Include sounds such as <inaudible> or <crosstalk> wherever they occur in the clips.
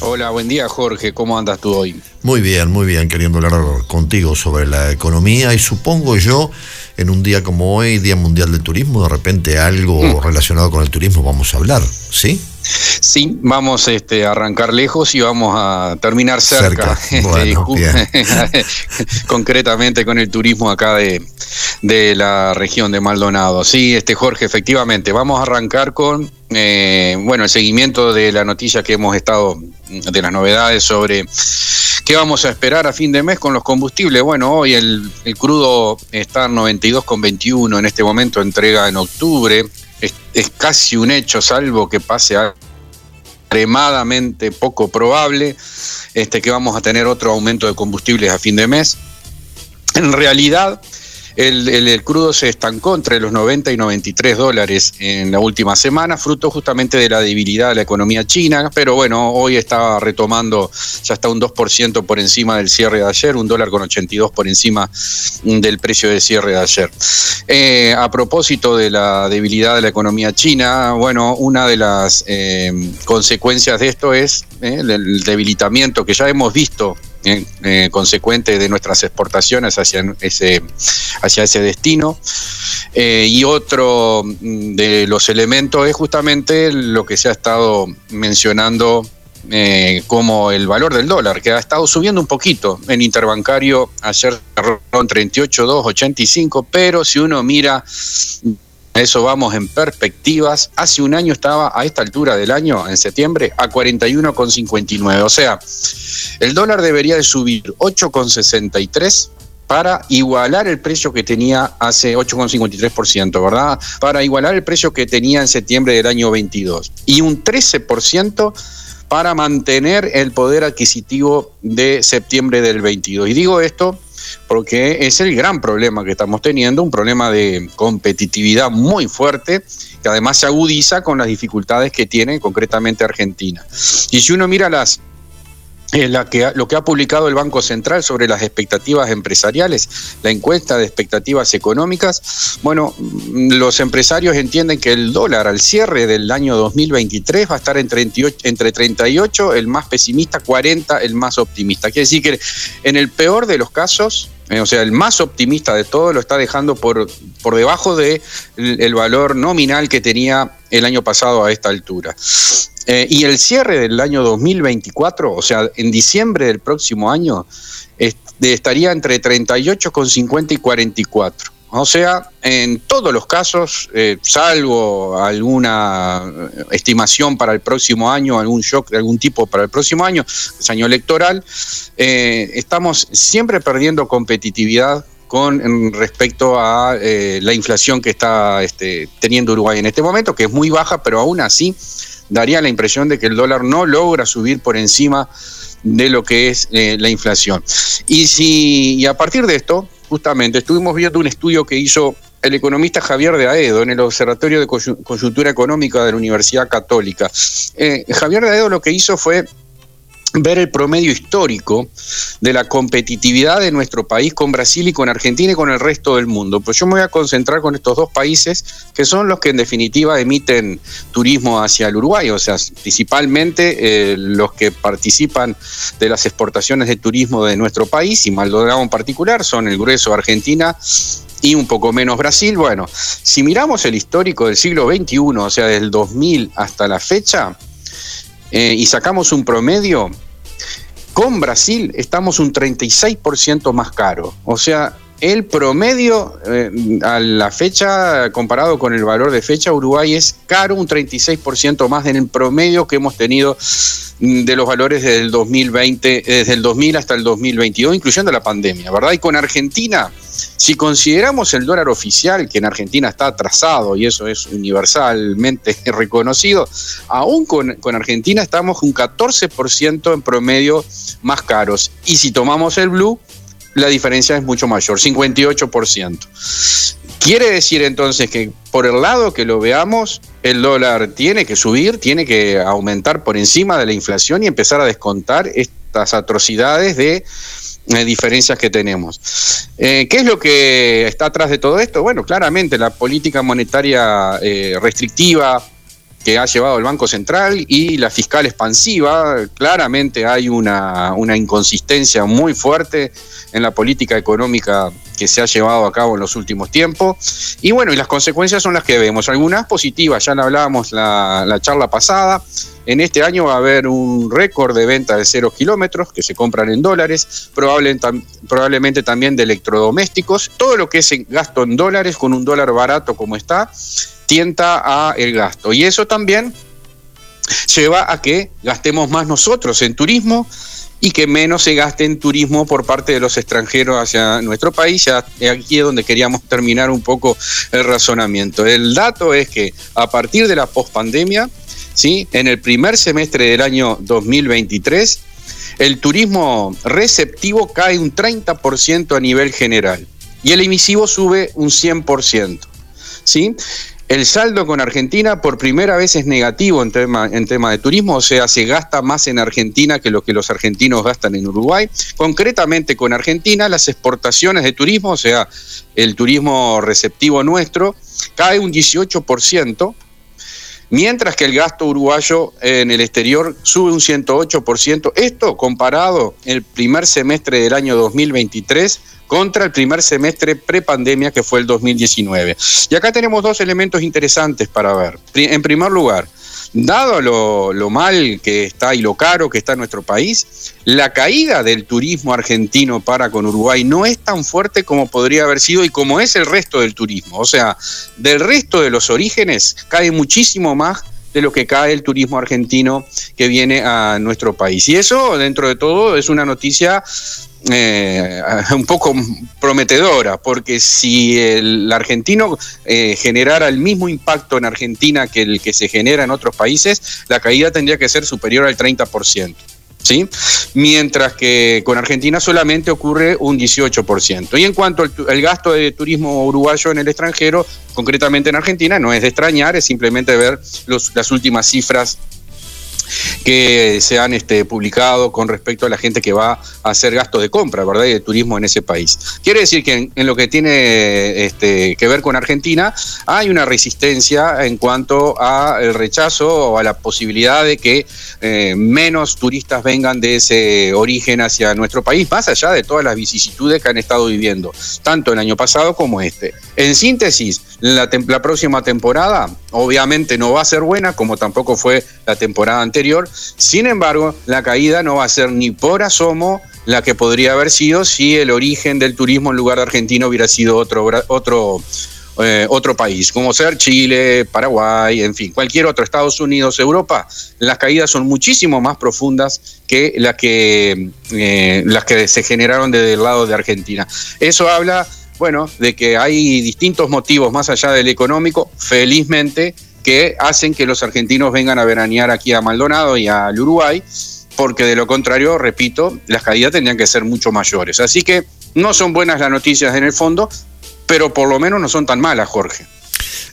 Hola, buen día Jorge, ¿cómo andas tú hoy? Muy bien, muy bien, queriendo hablar contigo sobre la economía y supongo yo, en un día como hoy, Día Mundial del Turismo, de repente algo mm. relacionado con el turismo vamos a hablar, ¿sí? Sí, vamos este, a arrancar lejos y vamos a terminar cerca, este, <laughs> concretamente con el turismo acá de, de, la región de Maldonado. Sí, este Jorge, efectivamente, vamos a arrancar con eh, bueno el seguimiento de la noticia que hemos estado, de las novedades sobre qué vamos a esperar a fin de mes con los combustibles. Bueno, hoy el, crudo está en 92,21 en este momento, entrega en octubre es, casi un hecho, salvo que pase extremadamente poco probable, este, que vamos a tener otro aumento de combustibles a fin de mes. En realidad, el, crudo se estancó entre los 90 y 93 dólares en la última semana, fruto justamente de la debilidad de la economía china, pero bueno, hoy está retomando, ya está un 2% por encima del cierre de ayer, un dólar con 82 por encima del precio de cierre de ayer. Eh, a propósito de la debilidad de la economía china, bueno, una de las eh, consecuencias de esto es eh, el debilitamiento que ya hemos visto eh, consecuente de nuestras exportaciones hacia ese, hacia ese destino. Eh, y otro mm, de los elementos es justamente lo que se ha estado mencionando eh, como el valor del dólar, que ha estado subiendo un poquito en interbancario, ayer cerró en 38,285, pero si uno mira eso vamos en perspectivas. Hace un año estaba a esta altura del año, en septiembre, a 41,59. O sea, el dólar debería de subir 8,63 para igualar el precio que tenía hace 8,53%, ¿verdad? Para igualar el precio que tenía en septiembre del año 22. Y un 13% para mantener el poder adquisitivo de septiembre del 22. Y digo esto porque es el gran problema que estamos teniendo, un problema de competitividad muy fuerte, que además se agudiza con las dificultades que tiene concretamente Argentina. Y si uno mira las la que, lo que ha publicado el Banco Central sobre las expectativas empresariales, la encuesta de expectativas económicas, bueno, los empresarios entienden que el dólar al cierre del año 2023 va a estar entre 38, entre 38 el más pesimista, 40 el más optimista. Quiere decir que en el peor de los casos, eh, o sea, el más optimista de todo lo está dejando por, por debajo del de el valor nominal que tenía el año pasado a esta altura. Eh, y el cierre del año 2024, o sea, en diciembre del próximo año, estaría entre 38,50 y 44. O sea, en todos los casos, eh, salvo alguna estimación para el próximo año, algún shock de algún tipo para el próximo año, es año electoral, eh, estamos siempre perdiendo competitividad con respecto a la inflación que está este, teniendo Uruguay en este momento, que es muy baja, pero aún así daría la impresión de que el dólar no logra subir por encima de lo que es eh, la inflación. Y, si, y a partir de esto, justamente, estuvimos viendo un estudio que hizo el economista Javier de Aedo en el Observatorio de Coyuntura Económica de la Universidad Católica. Eh, Javier de Aedo lo que hizo fue ver el promedio histórico de la competitividad de nuestro país con Brasil y con Argentina y con el resto del mundo. Pues yo me voy a concentrar con estos dos países que son los que en definitiva emiten turismo hacia el Uruguay, o sea, principalmente eh, los que participan de las exportaciones de turismo de nuestro país y Maldonado en particular son el grueso Argentina y un poco menos Brasil. Bueno, si miramos el histórico del siglo XXI, o sea, del 2000 hasta la fecha, eh, y sacamos un promedio, con Brasil estamos un 36% más caro. O sea, el promedio eh, a la fecha, comparado con el valor de fecha, Uruguay es caro un 36% más en el promedio que hemos tenido mm, de los valores desde el 2020, desde el 2000 hasta el 2022, incluyendo la pandemia, ¿verdad? Y con Argentina Si consideramos el dólar oficial, que en Argentina está atrasado y eso es universalmente <laughs> reconocido, aún con, Argentina estamos un 14% en promedio más caros. Y si tomamos el blue, la diferencia es mucho mayor, 58%. Quiere decir entonces que por el lado que lo veamos, el dólar tiene que subir, tiene que aumentar por encima de la inflación y empezar a descontar estas atrocidades de eh, diferencias que tenemos. Eh, ¿Qué es lo que está atrás de todo esto? Bueno, claramente la política monetaria eh, restrictiva, que ha llevado el Banco Central y la fiscal expansiva. Claramente hay una, una, inconsistencia muy fuerte en la política económica que se ha llevado a cabo en los últimos tiempos. Y bueno, y las consecuencias son las que vemos. Algunas positivas, ya lo hablábamos la, la charla pasada. En este año va a haber un récord de venta de cero kilómetros que se compran en dólares, probablemente también de electrodomésticos. Todo lo que es gasto en dólares, con un dólar barato como está, tienta a el gasto. Y eso también lleva a que gastemos más nosotros en turismo y que menos se gaste en turismo por parte de los extranjeros hacia nuestro país. Aquí es donde queríamos terminar un poco el razonamiento. El dato es que a partir de la pospandemia, ¿sí? en el primer semestre del año 2023, el turismo receptivo cae un 30% a nivel general y el emisivo sube un 100%. ¿sí? El saldo con Argentina por primera vez es negativo en tema, en tema de turismo, o sea, se gasta más en Argentina que lo que los argentinos gastan en Uruguay. Concretamente con Argentina, las exportaciones de turismo, o sea, el turismo receptivo nuestro, cae un 18%, mientras que el gasto uruguayo en el exterior sube un 108%. Esto comparado el primer semestre del año 2023 contra el primer semestre prepandemia que fue el 2019. Y acá tenemos dos elementos interesantes para ver. En primer lugar, dado lo, mal que está y lo caro que está nuestro país, la caída del turismo argentino para con Uruguay no es tan fuerte como podría haber sido y como es el resto del turismo. O sea, del resto de los orígenes cae muchísimo más de lo que cae el turismo argentino que viene a nuestro país. Y eso, dentro de todo, es una noticia eh, un poco prometedora, porque si el argentino eh, generara el mismo impacto en Argentina que el que se genera en otros países, la caída tendría que ser superior al 30%. ¿Sí? Mientras que con Argentina solamente ocurre un 18%. Y en cuanto al, gasto de turismo uruguayo en el extranjero, concretamente en Argentina, no es de extrañar, es simplemente ver las últimas cifras que se han este, publicado con respecto a la gente que va a hacer gastos de compra, ¿verdad? Y de turismo en ese país. Quiere decir que en, lo que tiene este, que ver con Argentina hay una resistencia en cuanto al rechazo o a la posibilidad de que eh, menos turistas vengan de ese origen hacia nuestro país, más allá de todas las vicisitudes que han estado viviendo, tanto el año pasado como este. En síntesis, la, la próxima temporada obviamente no va a ser buena, como tampoco fue la temporada anterior. Sin embargo, la caída no va a ser ni por asomo la que podría haber sido si el origen del turismo en lugar de Argentina hubiera sido otro, otro, eh, otro país, como ser Chile, Paraguay, en fin, cualquier otro, Estados Unidos, Europa. Las caídas son muchísimo más profundas que las que, eh, las que se generaron desde el lado de Argentina. Eso habla bueno, de que hay distintos motivos más allá del económico, felizmente, que hacen que los argentinos vengan a veranear aquí a Maldonado y al Uruguay, porque de lo contrario, repito, las caídas tendrían que ser mucho mayores. Así que no son buenas las noticias en el fondo, pero por lo menos no son tan malas, Jorge.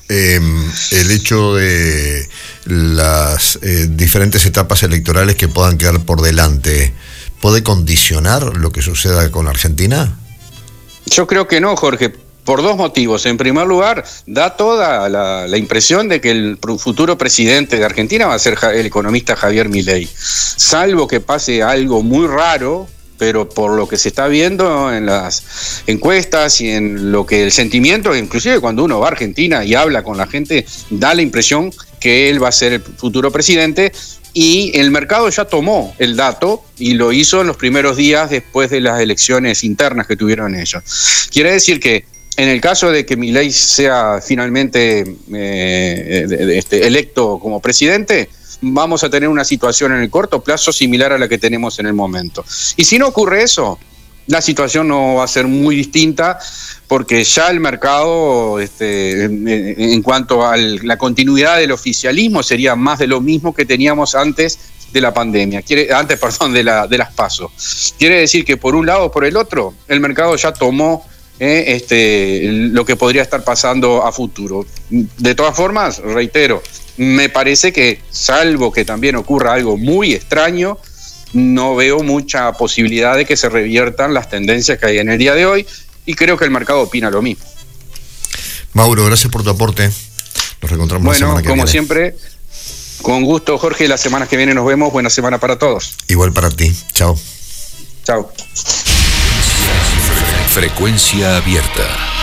Em, el hecho de las eh, diferentes etapas electorales que puedan quedar por delante, ¿puede condicionar lo que suceda con Argentina? Yo creo que no, Jorge, por dos motivos. En primer lugar, da toda la, impresión de que el futuro presidente de Argentina va a ser el economista Javier Milei. Salvo que pase algo muy raro, pero por lo que se está viendo en las encuestas y en lo que el sentimiento, inclusive cuando uno va a Argentina y habla con la gente, da la impresión que él va a ser el futuro presidente y el mercado ya tomó el dato y lo hizo en los primeros días después de las elecciones internas que tuvieron ellos. Quiere decir que en el caso de que Milei sea finalmente eh, este, electo como presidente, vamos a tener una situación en el corto plazo similar a la que tenemos en el momento. Y si no ocurre eso, la situación no va a ser muy distinta porque ya el mercado, este, en, cuanto a la continuidad del oficialismo, sería más de lo mismo que teníamos antes de la pandemia, quiere, antes, <laughs> perdón, de, la, de las pasos. Quiere decir que por un lado o por el otro, el mercado ya tomó eh, este, lo que podría estar pasando a futuro. De todas formas, reitero, me parece que, salvo que también ocurra algo muy extraño, no veo mucha posibilidad de que se reviertan las tendencias que hay en el día de hoy y creo que el mercado opina lo mismo. Mauro, gracias por tu aporte. Nos reencontramos bueno, la semana que como siempre, con gusto, Jorge. La semana que viene nos vemos. Buena semana para todos. Igual para ti. Chao. Chao. Frecuencia abierta.